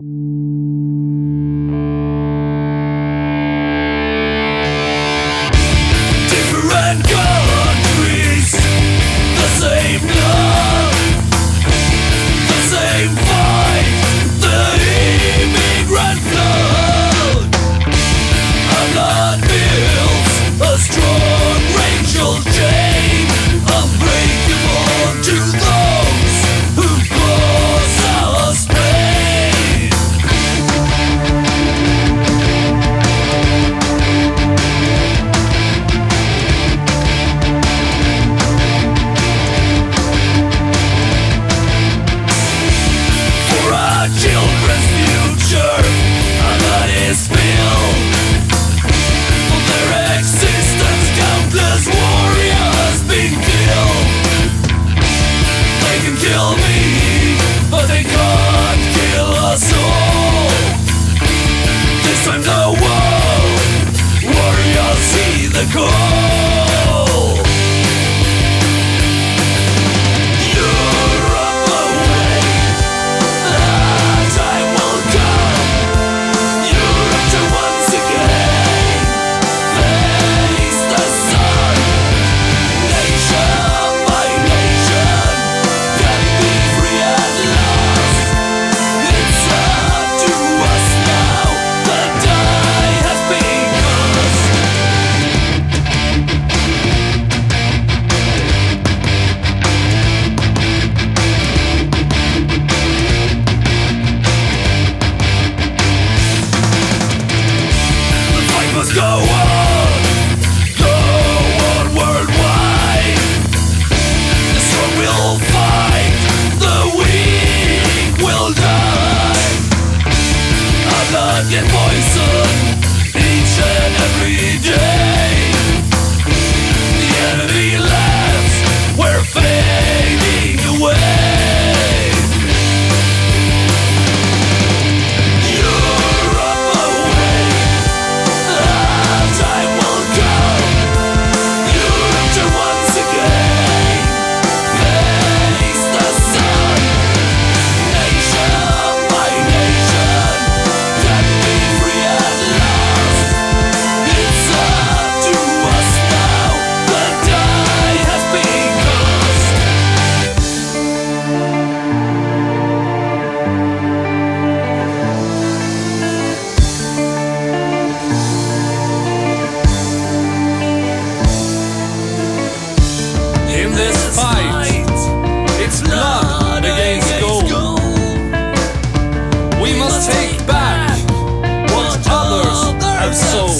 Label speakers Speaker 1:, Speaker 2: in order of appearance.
Speaker 1: you kill me, but they can't kill us all. This time the world warriors see the call. blood get poisoned each and every day.
Speaker 2: so